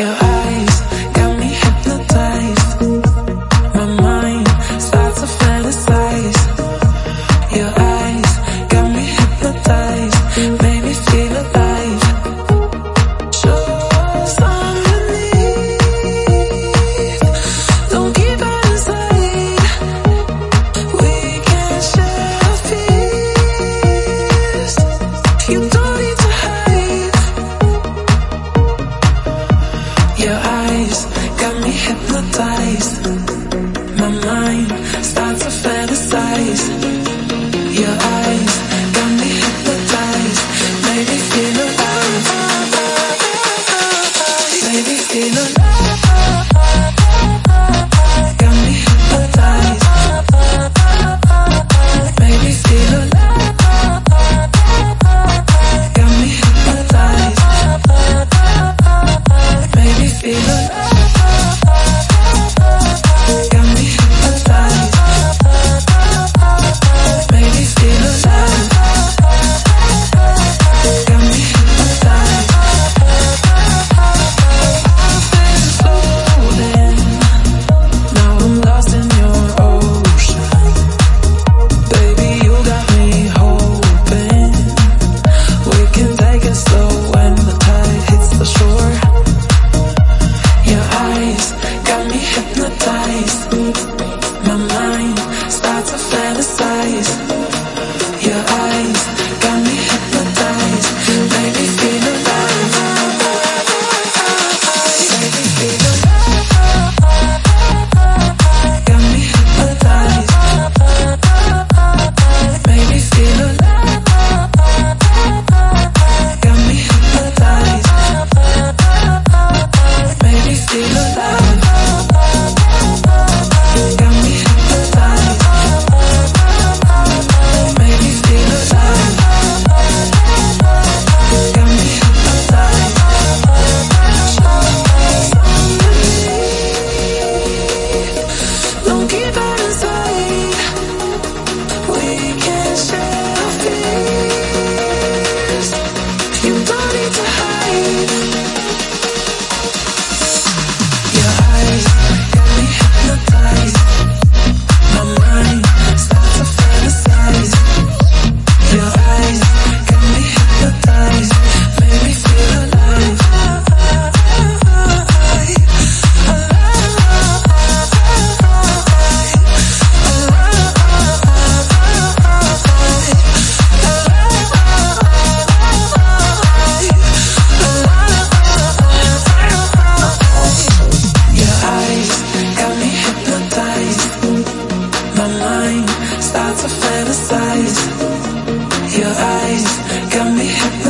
Eyes My mind starts to fantasize. place start to fantasize. Your eyes got me hypnotized.